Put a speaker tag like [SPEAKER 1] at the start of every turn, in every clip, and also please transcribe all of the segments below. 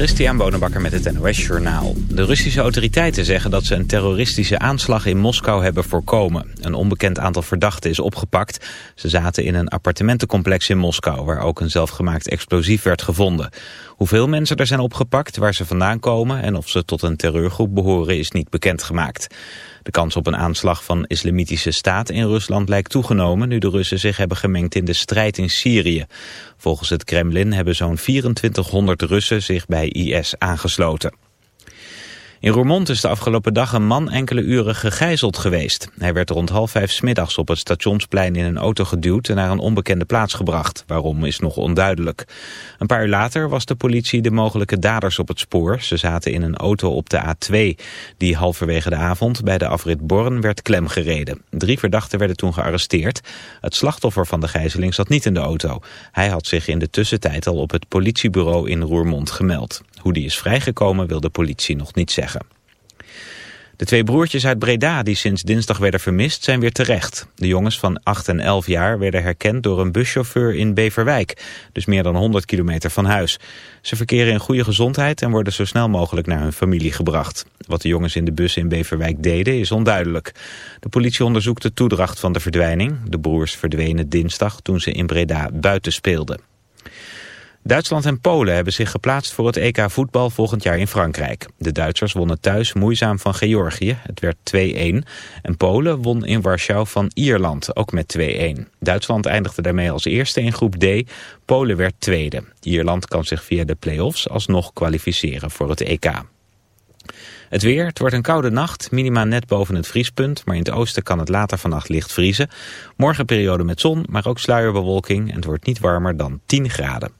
[SPEAKER 1] Christian Bonenbakker met het NOS Journaal. De Russische autoriteiten zeggen dat ze een terroristische aanslag in Moskou hebben voorkomen. Een onbekend aantal verdachten is opgepakt. Ze zaten in een appartementencomplex in Moskou... waar ook een zelfgemaakt explosief werd gevonden. Hoeveel mensen er zijn opgepakt, waar ze vandaan komen... en of ze tot een terreurgroep behoren is niet bekendgemaakt. De kans op een aanslag van islamitische staat in Rusland lijkt toegenomen... nu de Russen zich hebben gemengd in de strijd in Syrië. Volgens het Kremlin hebben zo'n 2400 Russen zich bij IS aangesloten. In Roermond is de afgelopen dag een man enkele uren gegijzeld geweest. Hij werd rond half vijf smiddags op het stationsplein in een auto geduwd en naar een onbekende plaats gebracht. Waarom is nog onduidelijk. Een paar uur later was de politie de mogelijke daders op het spoor. Ze zaten in een auto op de A2, die halverwege de avond bij de afrit Born werd klemgereden. Drie verdachten werden toen gearresteerd. Het slachtoffer van de gijzeling zat niet in de auto. Hij had zich in de tussentijd al op het politiebureau in Roermond gemeld. Hoe die is vrijgekomen wil de politie nog niet zeggen. De twee broertjes uit Breda die sinds dinsdag werden vermist zijn weer terecht. De jongens van 8 en 11 jaar werden herkend door een buschauffeur in Beverwijk, dus meer dan 100 kilometer van huis. Ze verkeren in goede gezondheid en worden zo snel mogelijk naar hun familie gebracht. Wat de jongens in de bus in Beverwijk deden is onduidelijk. De politie onderzoekt de toedracht van de verdwijning. De broers verdwenen dinsdag toen ze in Breda buiten speelden. Duitsland en Polen hebben zich geplaatst voor het EK voetbal volgend jaar in Frankrijk. De Duitsers wonnen thuis moeizaam van Georgië, het werd 2-1. En Polen won in Warschau van Ierland, ook met 2-1. Duitsland eindigde daarmee als eerste in groep D, Polen werd tweede. Ierland kan zich via de play-offs alsnog kwalificeren voor het EK. Het weer, het wordt een koude nacht, minima net boven het vriespunt, maar in het oosten kan het later vannacht licht vriezen. Morgen periode met zon, maar ook sluierbewolking en het wordt niet warmer dan 10 graden.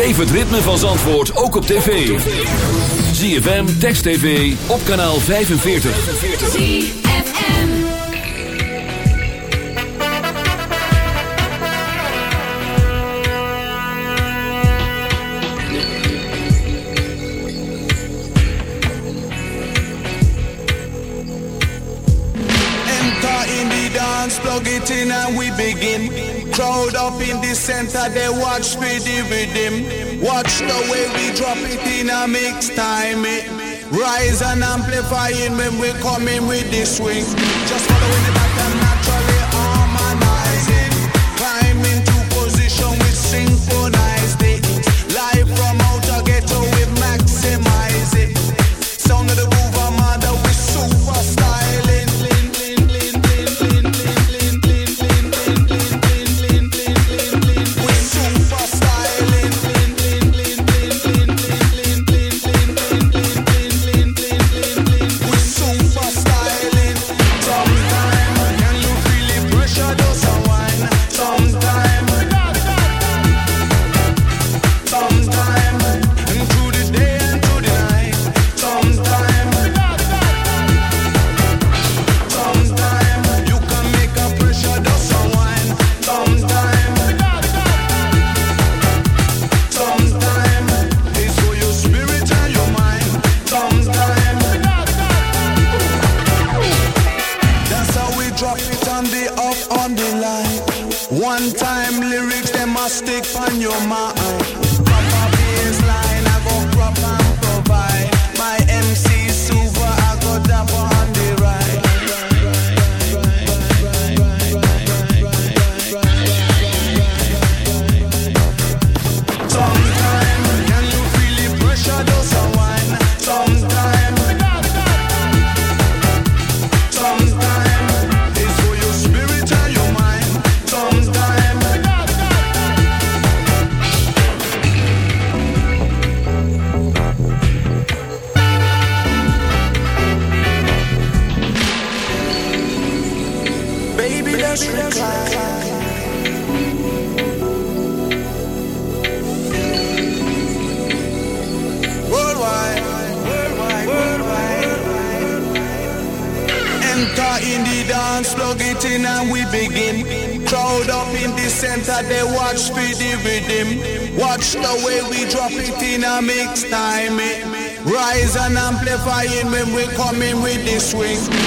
[SPEAKER 2] Beleef het ritme van Zandvoort ook op tv. ZFM, Text TV, op kanaal 45.
[SPEAKER 3] ZFM
[SPEAKER 4] Enter in die dance, plug it in and we begin. Crowd up in the center, they watch me the rhythm. Watch the way we drop it in a mix time. It rise and amplifying when we coming with the swing. Just following the back. coming, man, we coming with this swing.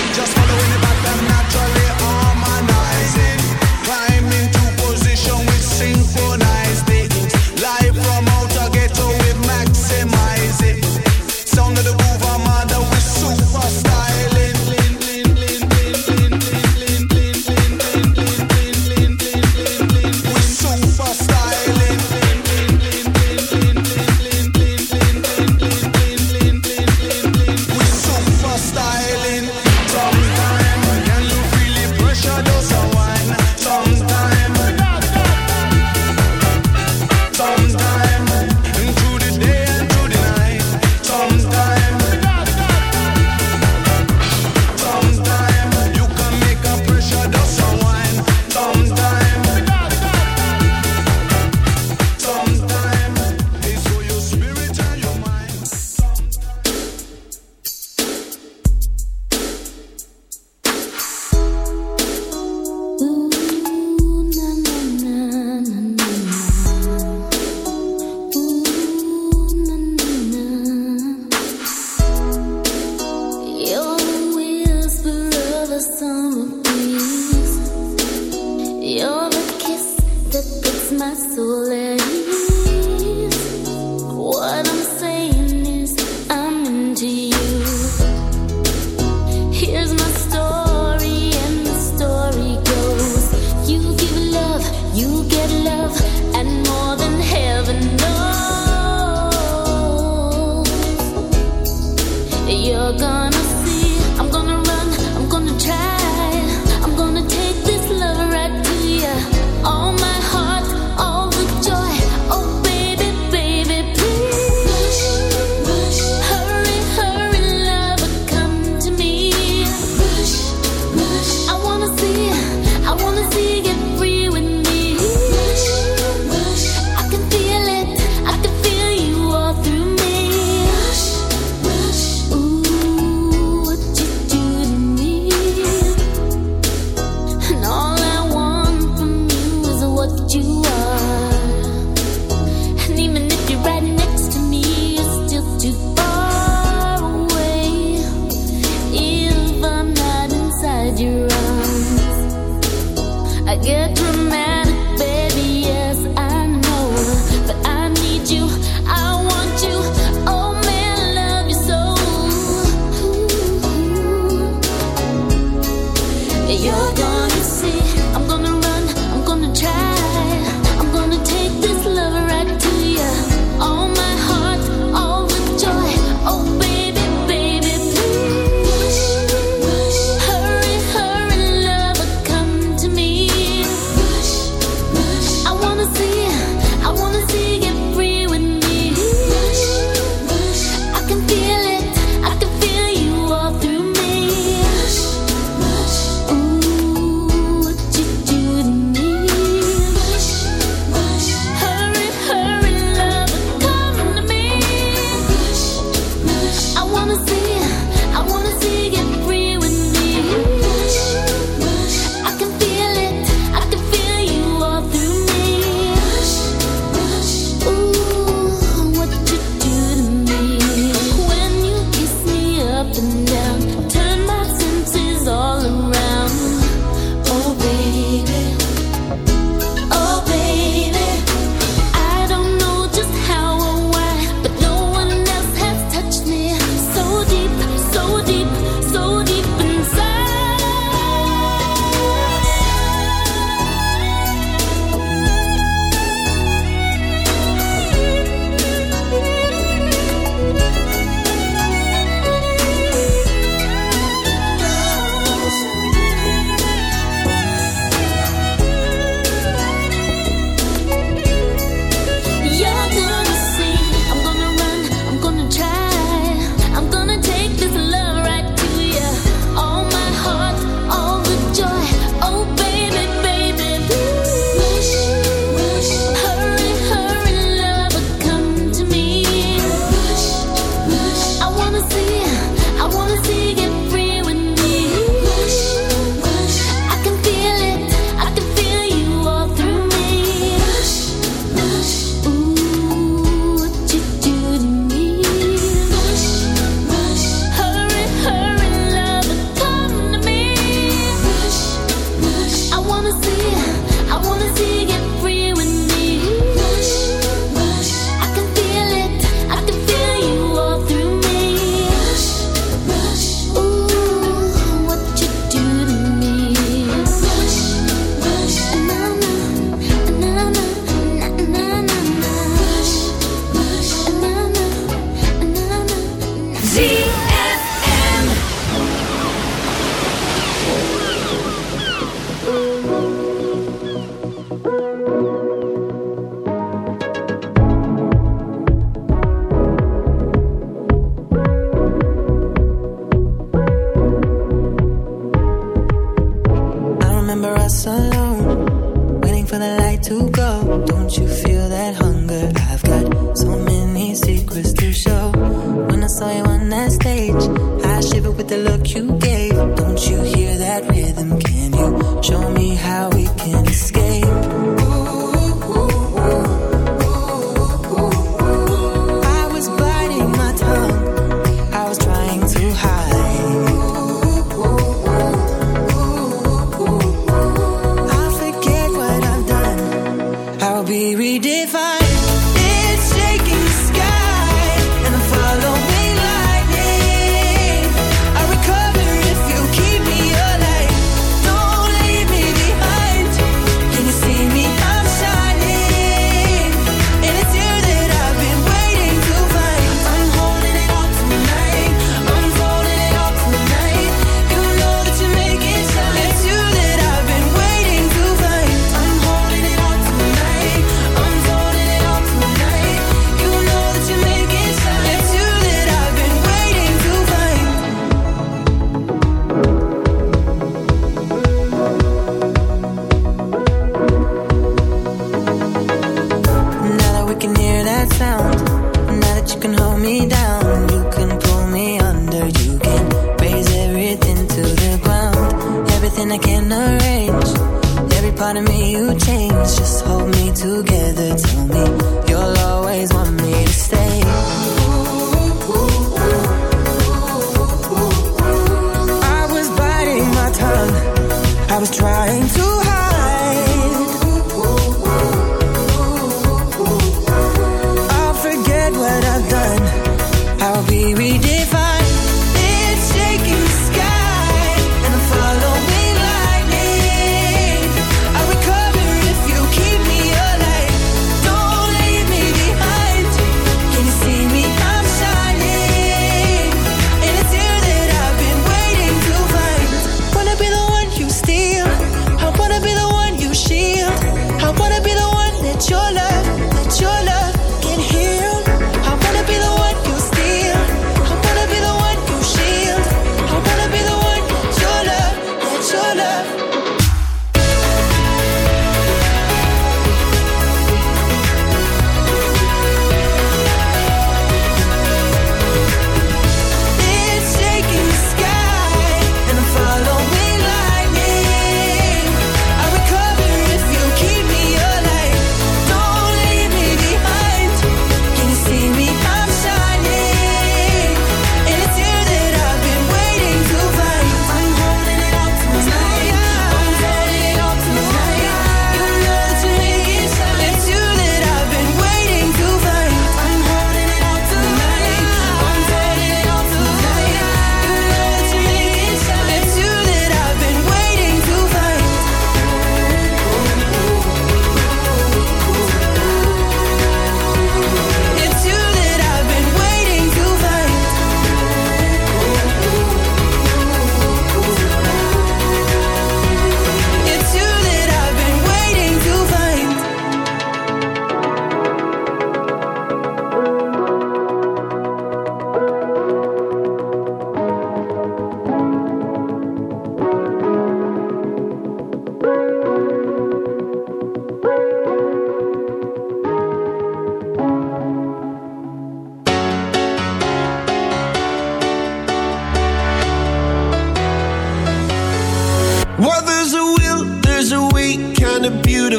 [SPEAKER 4] the look you gave. Don't you hear that rhythm? Can you
[SPEAKER 5] show me?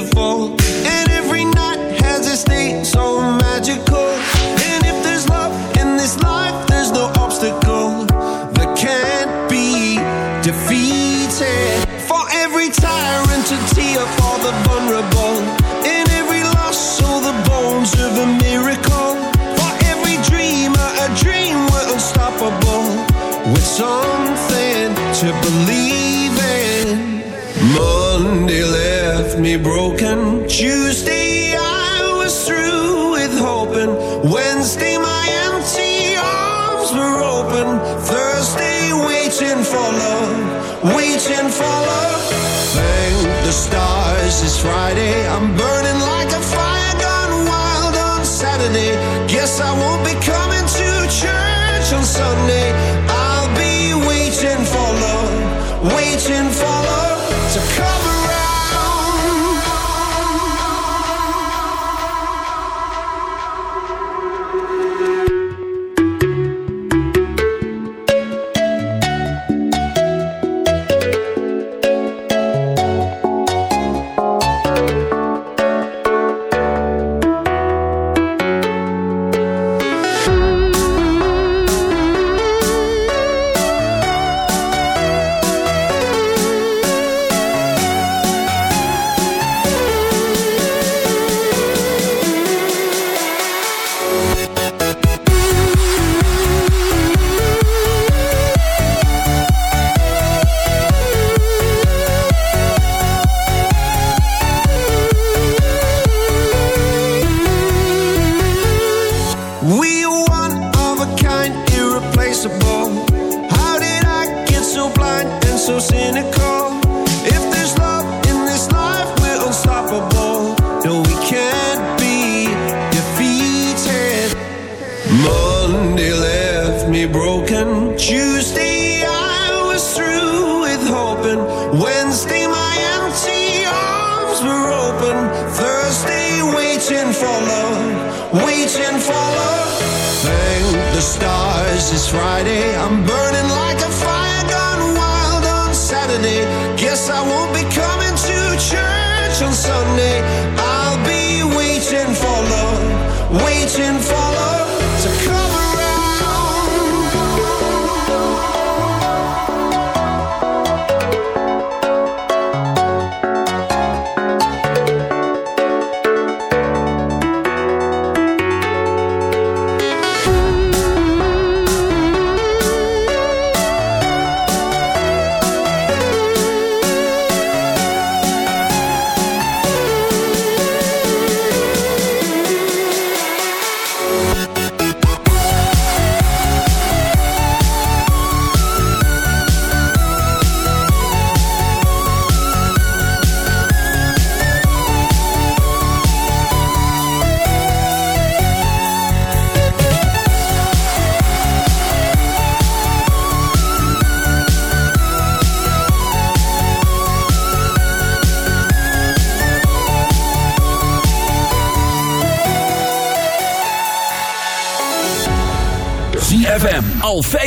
[SPEAKER 5] beautiful. broken. Tuesday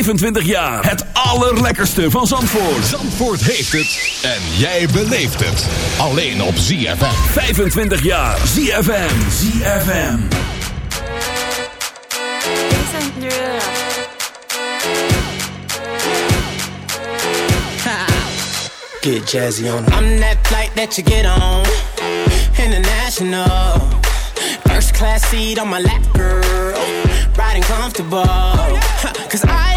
[SPEAKER 2] 25 jaar. Het allerlekkerste van Zandvoort.
[SPEAKER 6] Zandvoort heeft het en jij beleeft het. Alleen op ZFM.
[SPEAKER 2] 25 jaar. ZFM. ZFM.
[SPEAKER 7] Get jazzy on. I'm that flight that you get on. International. First class seat on my lap, girl. Riding comfortable. Cause I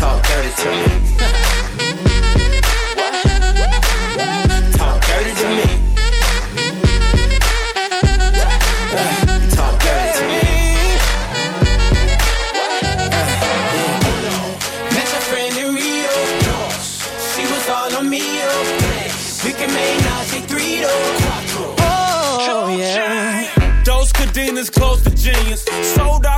[SPEAKER 7] Talk dirty to me. Talk dirty to me. Talk dirty to me. Met your friend in Rio. She was all on me. We can make Nazi three Oh, yeah.
[SPEAKER 8] Those cadenas close to genius. Sold out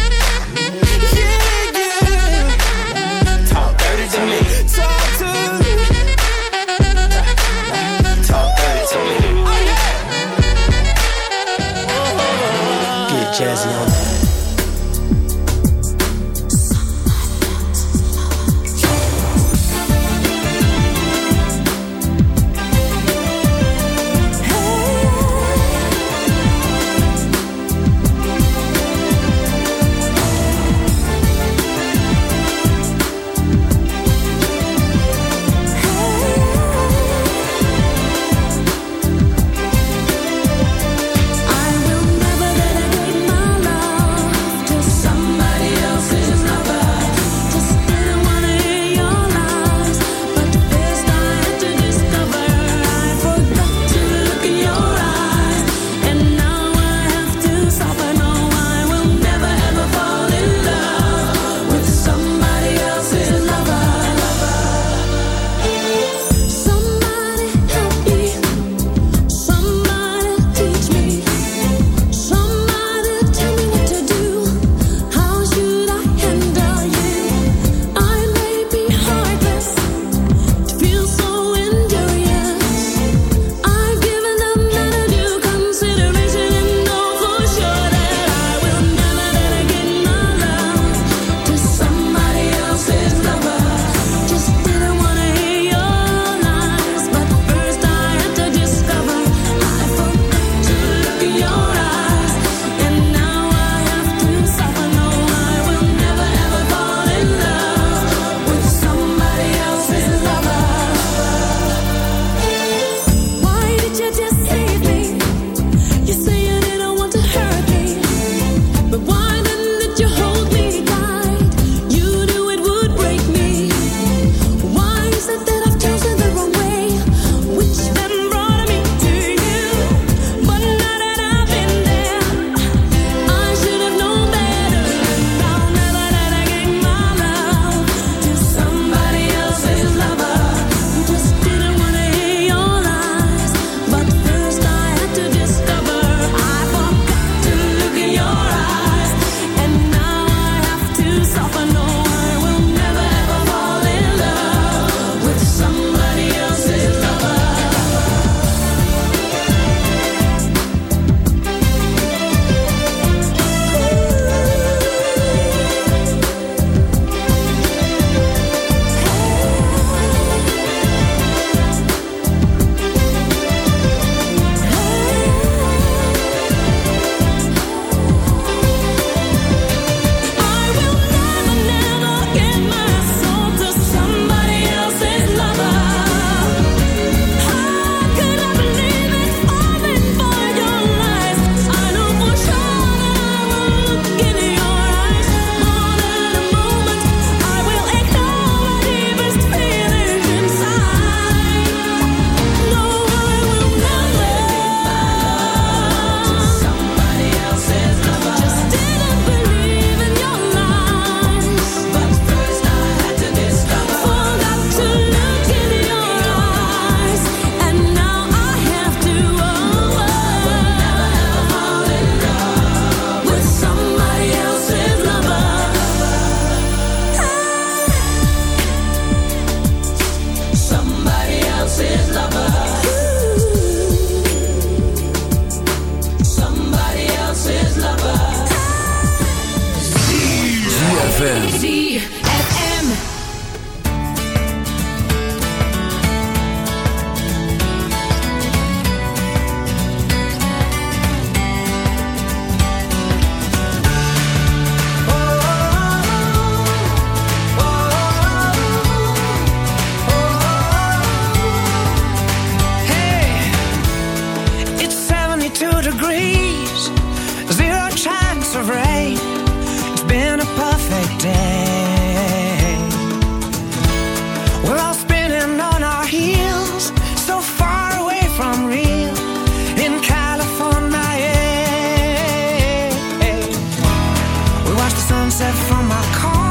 [SPEAKER 7] sunset from
[SPEAKER 9] my car.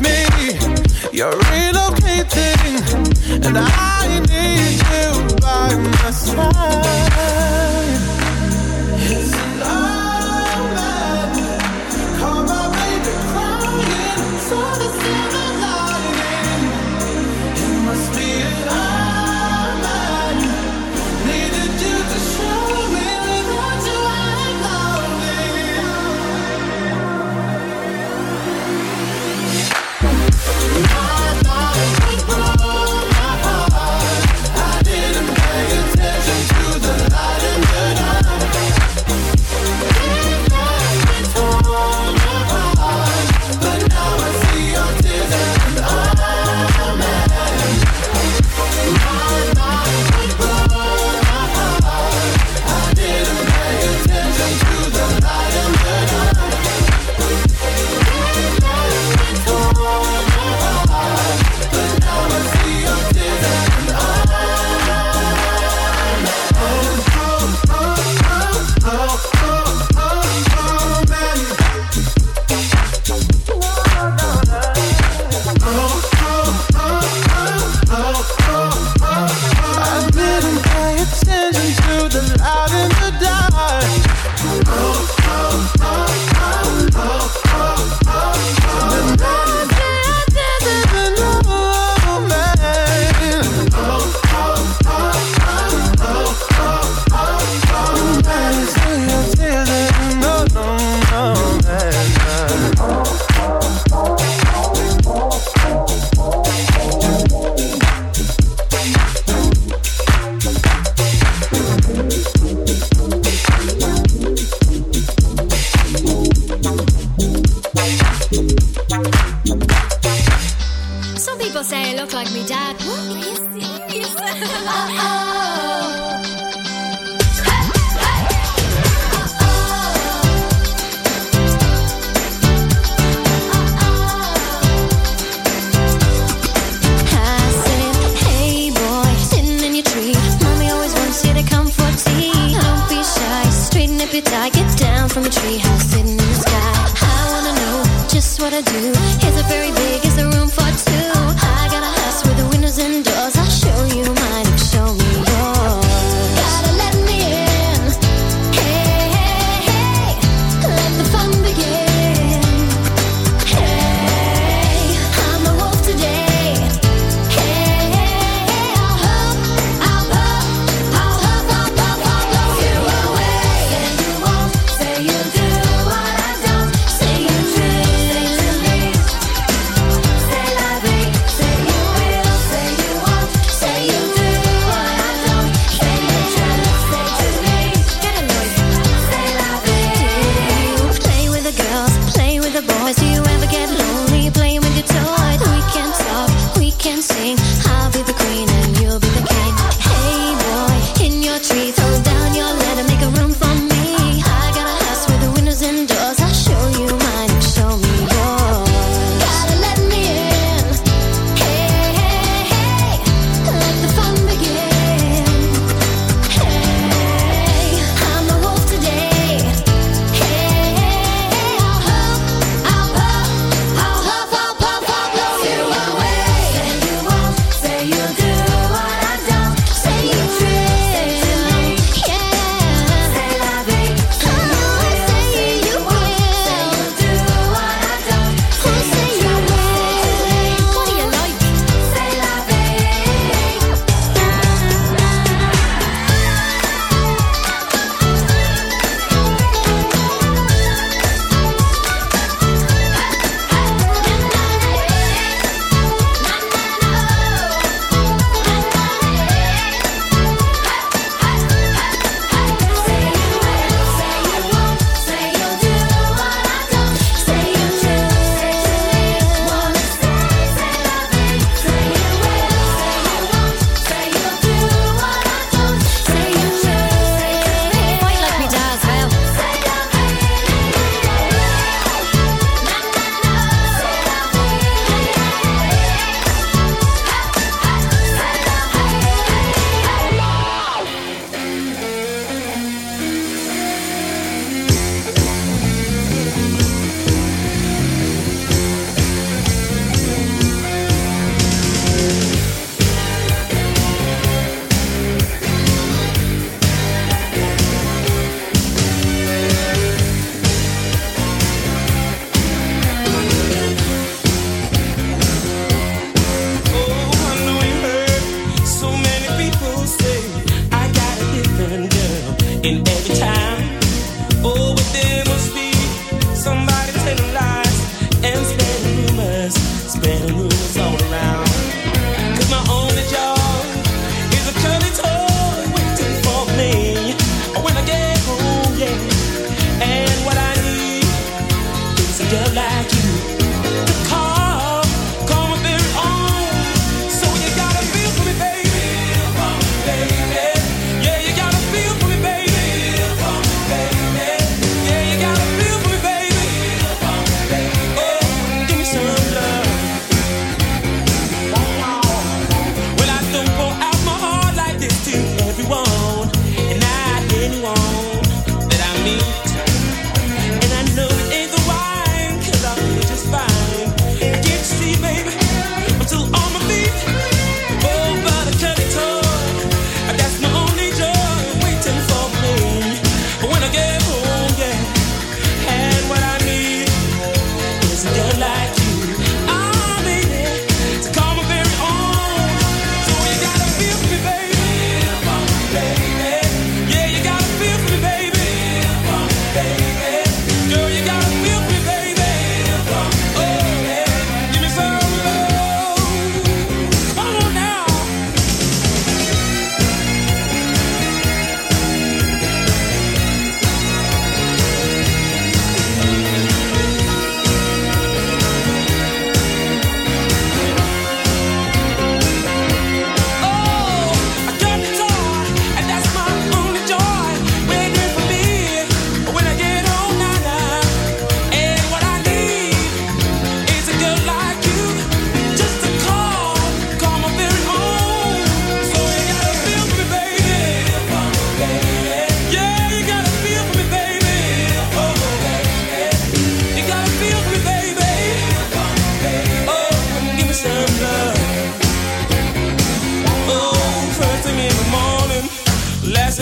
[SPEAKER 9] me. You're relocating, and I need you by my side. It's love, man. Call my baby crying.
[SPEAKER 10] So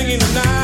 [SPEAKER 11] singing tonight.